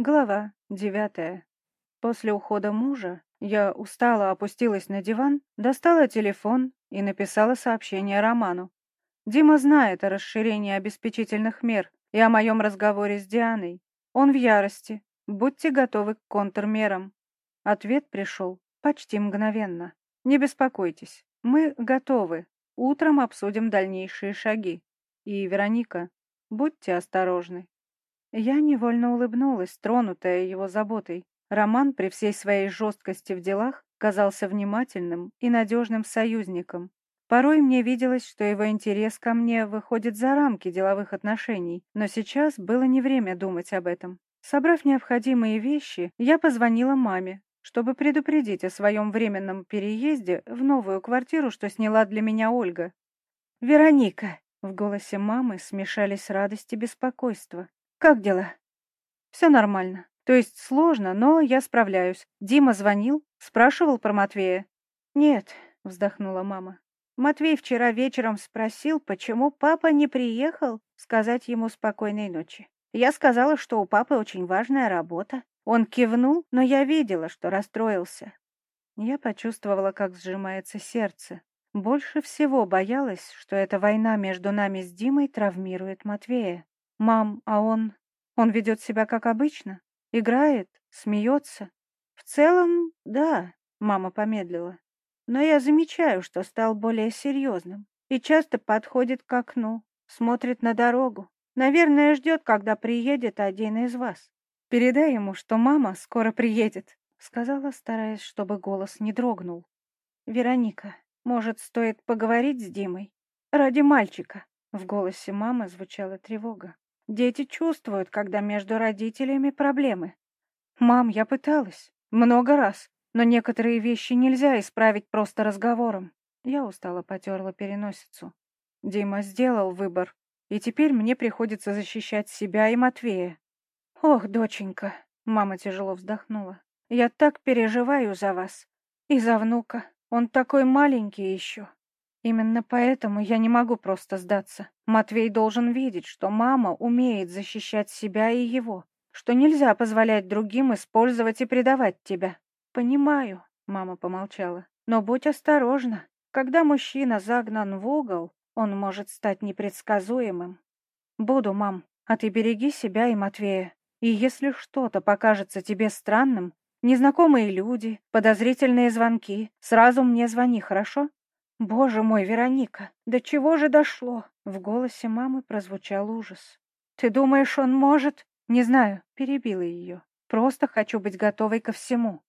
Глава девятая. После ухода мужа я устало опустилась на диван, достала телефон и написала сообщение Роману. Дима знает о расширении обеспечительных мер и о моем разговоре с Дианой. Он в ярости. Будьте готовы к контрмерам. Ответ пришел почти мгновенно. Не беспокойтесь, мы готовы. Утром обсудим дальнейшие шаги. И, Вероника, будьте осторожны. Я невольно улыбнулась, тронутая его заботой. Роман при всей своей жесткости в делах казался внимательным и надежным союзником. Порой мне виделось, что его интерес ко мне выходит за рамки деловых отношений, но сейчас было не время думать об этом. Собрав необходимые вещи, я позвонила маме, чтобы предупредить о своем временном переезде в новую квартиру, что сняла для меня Ольга. «Вероника!» — в голосе мамы смешались радость и беспокойство. Как дела? Все нормально. То есть сложно, но я справляюсь. Дима звонил, спрашивал про Матвея. Нет, вздохнула мама. Матвей вчера вечером спросил, почему папа не приехал сказать ему спокойной ночи. Я сказала, что у папы очень важная работа. Он кивнул, но я видела, что расстроился. Я почувствовала, как сжимается сердце. Больше всего боялась, что эта война между нами с Димой травмирует Матвея. «Мам, а он... он ведет себя как обычно? Играет? Смеется?» «В целом, да», — мама помедлила. «Но я замечаю, что стал более серьезным и часто подходит к окну, смотрит на дорогу. Наверное, ждет, когда приедет один из вас. Передай ему, что мама скоро приедет», — сказала, стараясь, чтобы голос не дрогнул. «Вероника, может, стоит поговорить с Димой? Ради мальчика?» В голосе мамы звучала тревога. Дети чувствуют, когда между родителями проблемы. Мам, я пыталась. Много раз. Но некоторые вещи нельзя исправить просто разговором. Я устало потерла переносицу. Дима сделал выбор, и теперь мне приходится защищать себя и Матвея. Ох, доченька, мама тяжело вздохнула. Я так переживаю за вас. И за внука. Он такой маленький еще. Именно поэтому я не могу просто сдаться. Матвей должен видеть, что мама умеет защищать себя и его, что нельзя позволять другим использовать и предавать тебя. Понимаю, мама помолчала, но будь осторожна. Когда мужчина загнан в угол, он может стать непредсказуемым. Буду, мам, а ты береги себя и Матвея. И если что-то покажется тебе странным, незнакомые люди, подозрительные звонки, сразу мне звони, хорошо? «Боже мой, Вероника, до чего же дошло?» В голосе мамы прозвучал ужас. «Ты думаешь, он может?» «Не знаю», — перебила ее. «Просто хочу быть готовой ко всему».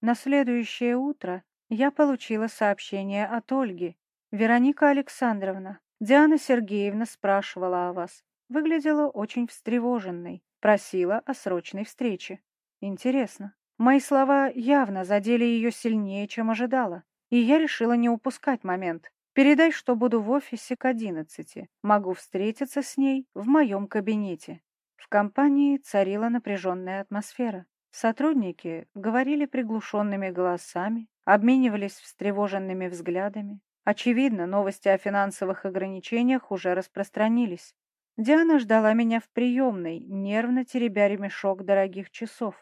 На следующее утро я получила сообщение от Ольги. «Вероника Александровна, Диана Сергеевна спрашивала о вас. Выглядела очень встревоженной. Просила о срочной встрече. Интересно. Мои слова явно задели ее сильнее, чем ожидала и я решила не упускать момент. Передай, что буду в офисе к одиннадцати. Могу встретиться с ней в моем кабинете. В компании царила напряженная атмосфера. Сотрудники говорили приглушенными голосами, обменивались встревоженными взглядами. Очевидно, новости о финансовых ограничениях уже распространились. Диана ждала меня в приемной, нервно теребя ремешок дорогих часов.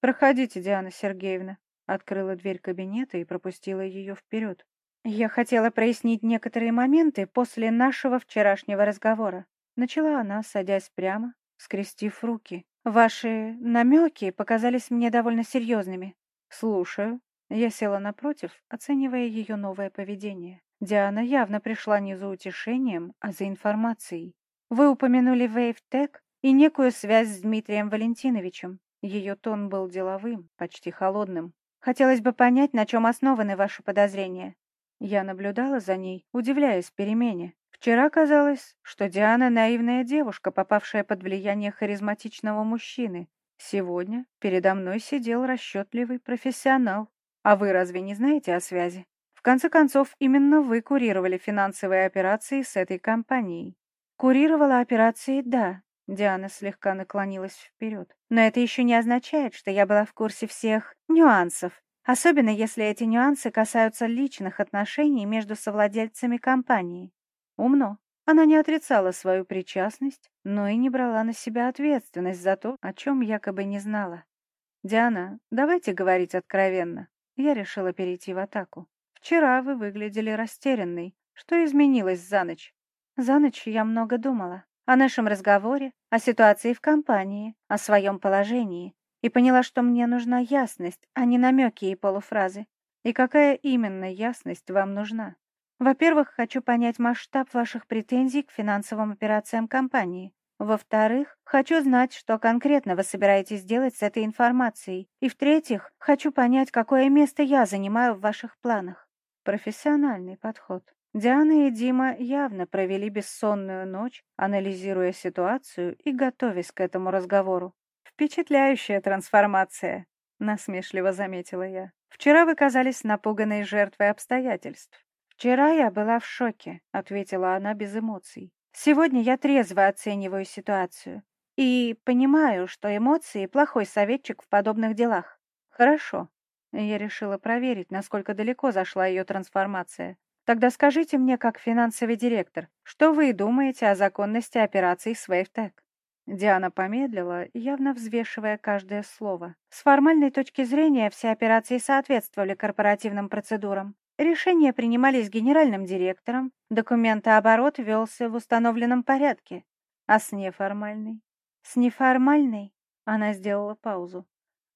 «Проходите, Диана Сергеевна», Открыла дверь кабинета и пропустила ее вперед. «Я хотела прояснить некоторые моменты после нашего вчерашнего разговора». Начала она, садясь прямо, скрестив руки. «Ваши намеки показались мне довольно серьезными». «Слушаю». Я села напротив, оценивая ее новое поведение. Диана явно пришла не за утешением, а за информацией. «Вы упомянули Вейвтек и некую связь с Дмитрием Валентиновичем». Ее тон был деловым, почти холодным. Хотелось бы понять, на чем основаны ваши подозрения. Я наблюдала за ней, удивляясь перемене. Вчера казалось, что Диана наивная девушка, попавшая под влияние харизматичного мужчины. Сегодня передо мной сидел расчетливый профессионал. А вы разве не знаете о связи? В конце концов, именно вы курировали финансовые операции с этой компанией. Курировала операции, да, Диана слегка наклонилась вперед. «Но это еще не означает, что я была в курсе всех нюансов, особенно если эти нюансы касаются личных отношений между совладельцами компании. Умно. Она не отрицала свою причастность, но и не брала на себя ответственность за то, о чем якобы не знала. «Диана, давайте говорить откровенно». Я решила перейти в атаку. «Вчера вы выглядели растерянной. Что изменилось за ночь?» «За ночь я много думала. О нашем разговоре, о ситуации в компании, о своем положении. И поняла, что мне нужна ясность, а не намеки и полуфразы. И какая именно ясность вам нужна? Во-первых, хочу понять масштаб ваших претензий к финансовым операциям компании. Во-вторых, хочу знать, что конкретно вы собираетесь делать с этой информацией. И в-третьих, хочу понять, какое место я занимаю в ваших планах. Профессиональный подход. Диана и Дима явно провели бессонную ночь, анализируя ситуацию и готовясь к этому разговору. «Впечатляющая трансформация», — насмешливо заметила я. «Вчера вы казались напуганной жертвой обстоятельств. «Вчера я была в шоке», — ответила она без эмоций. «Сегодня я трезво оцениваю ситуацию и понимаю, что эмоции — плохой советчик в подобных делах». «Хорошо». Я решила проверить, насколько далеко зашла ее трансформация. «Тогда скажите мне, как финансовый директор, что вы думаете о законности операций с WaveTech?» Диана помедлила, явно взвешивая каждое слово. С формальной точки зрения все операции соответствовали корпоративным процедурам. Решения принимались генеральным директором, документооборот велся в установленном порядке. А с неформальной? С неформальной? Она сделала паузу.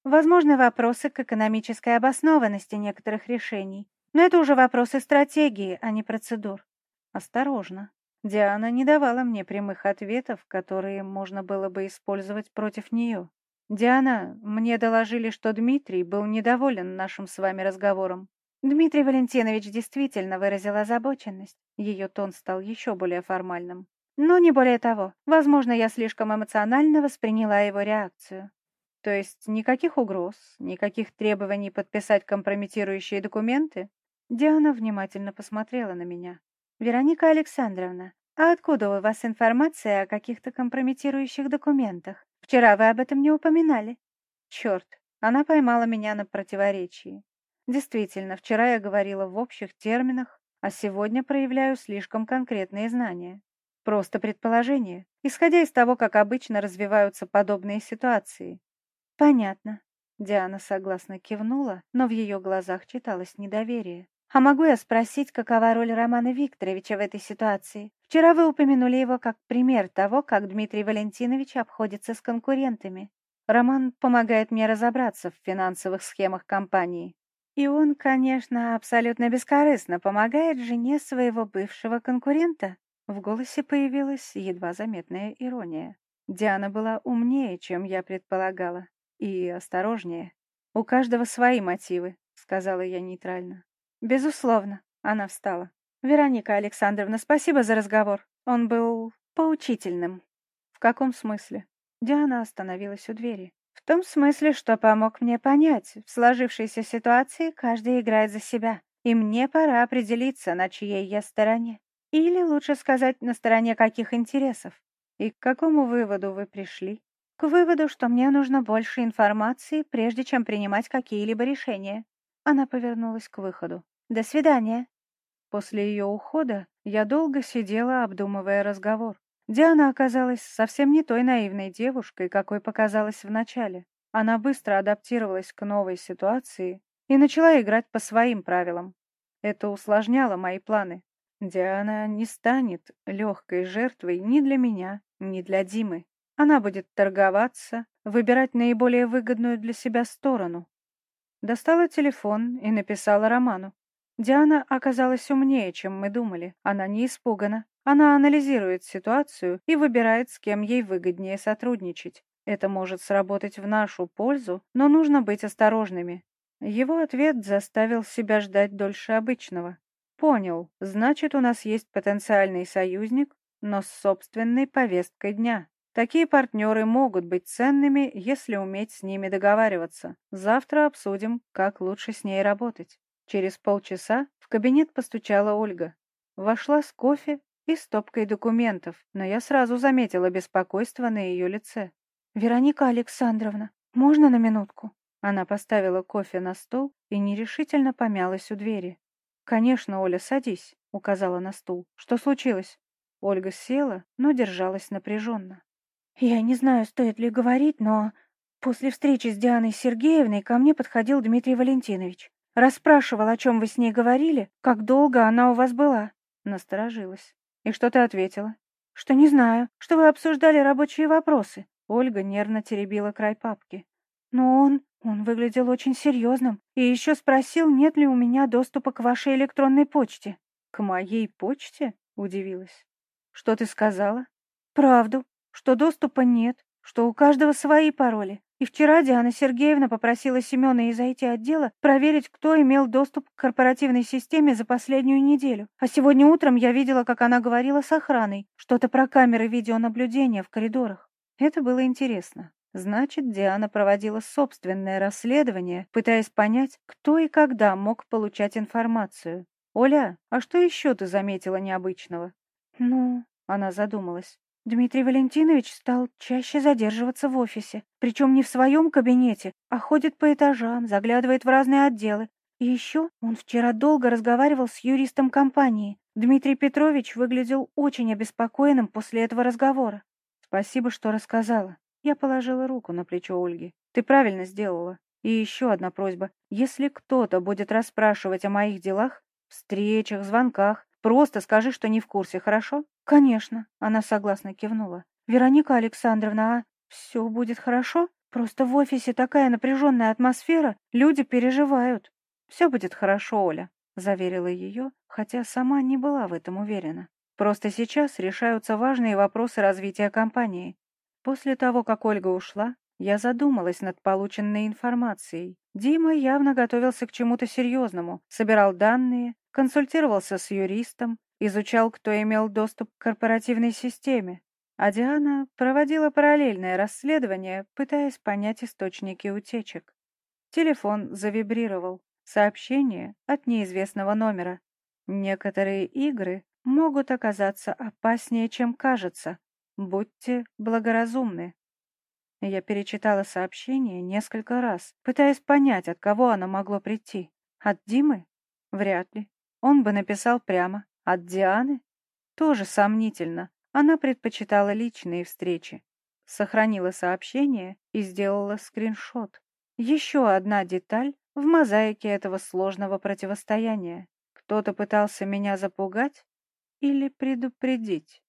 Возможны вопросы к экономической обоснованности некоторых решений, но это уже вопросы стратегии, а не процедур. Осторожно. Диана не давала мне прямых ответов, которые можно было бы использовать против нее. «Диана, мне доложили, что Дмитрий был недоволен нашим с вами разговором. Дмитрий Валентинович действительно выразил озабоченность. Ее тон стал еще более формальным. Но не более того. Возможно, я слишком эмоционально восприняла его реакцию. То есть никаких угроз, никаких требований подписать компрометирующие документы? Диана внимательно посмотрела на меня. «Вероника Александровна, а откуда у вас информация о каких-то компрометирующих документах? Вчера вы об этом не упоминали». Черт, она поймала меня на противоречии. Действительно, вчера я говорила в общих терминах, а сегодня проявляю слишком конкретные знания. Просто предположение, исходя из того, как обычно развиваются подобные ситуации. Понятно. Диана согласно кивнула, но в ее глазах читалось недоверие. «А могу я спросить, какова роль Романа Викторовича в этой ситуации? Вчера вы упомянули его как пример того, как Дмитрий Валентинович обходится с конкурентами. Роман помогает мне разобраться в финансовых схемах компании. И он, конечно, абсолютно бескорыстно помогает жене своего бывшего конкурента. В голосе появилась едва заметная ирония. Диана была умнее, чем я предполагала, и осторожнее. «У каждого свои мотивы», — сказала я нейтрально. «Безусловно», — она встала. «Вероника Александровна, спасибо за разговор. Он был поучительным». «В каком смысле?» Диана остановилась у двери. В том смысле, что помог мне понять, в сложившейся ситуации каждый играет за себя, и мне пора определиться, на чьей я стороне. Или, лучше сказать, на стороне каких интересов. И к какому выводу вы пришли? К выводу, что мне нужно больше информации, прежде чем принимать какие-либо решения. Она повернулась к выходу. До свидания. После ее ухода я долго сидела, обдумывая разговор. Диана оказалась совсем не той наивной девушкой, какой показалась вначале. Она быстро адаптировалась к новой ситуации и начала играть по своим правилам. Это усложняло мои планы. Диана не станет легкой жертвой ни для меня, ни для Димы. Она будет торговаться, выбирать наиболее выгодную для себя сторону. Достала телефон и написала Роману. Диана оказалась умнее, чем мы думали. Она не испугана. Она анализирует ситуацию и выбирает, с кем ей выгоднее сотрудничать. Это может сработать в нашу пользу, но нужно быть осторожными. Его ответ заставил себя ждать дольше обычного. Понял, значит, у нас есть потенциальный союзник, но с собственной повесткой дня. Такие партнеры могут быть ценными, если уметь с ними договариваться. Завтра обсудим, как лучше с ней работать. Через полчаса в кабинет постучала Ольга. Вошла с кофе и стопкой документов, но я сразу заметила беспокойство на ее лице. «Вероника Александровна, можно на минутку?» Она поставила кофе на стол и нерешительно помялась у двери. «Конечно, Оля, садись», — указала на стул. «Что случилось?» Ольга села, но держалась напряженно. «Я не знаю, стоит ли говорить, но после встречи с Дианой Сергеевной ко мне подходил Дмитрий Валентинович. Расспрашивал, о чем вы с ней говорили, как долго она у вас была». Насторожилась. «И что ты ответила?» «Что не знаю, что вы обсуждали рабочие вопросы». Ольга нервно теребила край папки. «Но он... он выглядел очень серьезным и еще спросил, нет ли у меня доступа к вашей электронной почте». «К моей почте?» — удивилась. «Что ты сказала?» «Правду, что доступа нет, что у каждого свои пароли. И вчера Диана Сергеевна попросила Семена из IT-отдела проверить, кто имел доступ к корпоративной системе за последнюю неделю. А сегодня утром я видела, как она говорила с охраной, что-то про камеры видеонаблюдения в коридорах. Это было интересно. Значит, Диана проводила собственное расследование, пытаясь понять, кто и когда мог получать информацию. «Оля, а что еще ты заметила необычного?» «Ну...» — она задумалась. Дмитрий Валентинович стал чаще задерживаться в офисе, причем не в своем кабинете, а ходит по этажам, заглядывает в разные отделы. И еще он вчера долго разговаривал с юристом компании. Дмитрий Петрович выглядел очень обеспокоенным после этого разговора. «Спасибо, что рассказала». Я положила руку на плечо Ольги. «Ты правильно сделала. И еще одна просьба. Если кто-то будет расспрашивать о моих делах, встречах, звонках, просто скажи, что не в курсе, хорошо?» «Конечно», — она согласно кивнула. «Вероника Александровна, а все будет хорошо? Просто в офисе такая напряженная атмосфера, люди переживают». «Все будет хорошо, Оля», — заверила ее, хотя сама не была в этом уверена. «Просто сейчас решаются важные вопросы развития компании. После того, как Ольга ушла, я задумалась над полученной информацией. Дима явно готовился к чему-то серьезному, собирал данные, консультировался с юристом, изучал, кто имел доступ к корпоративной системе, а Диана проводила параллельное расследование, пытаясь понять источники утечек. Телефон завибрировал. Сообщение от неизвестного номера. Некоторые игры могут оказаться опаснее, чем кажется. Будьте благоразумны. Я перечитала сообщение несколько раз, пытаясь понять, от кого оно могло прийти. От Димы? Вряд ли. Он бы написал прямо. От Дианы? Тоже сомнительно. Она предпочитала личные встречи. Сохранила сообщение и сделала скриншот. Еще одна деталь в мозаике этого сложного противостояния. Кто-то пытался меня запугать или предупредить.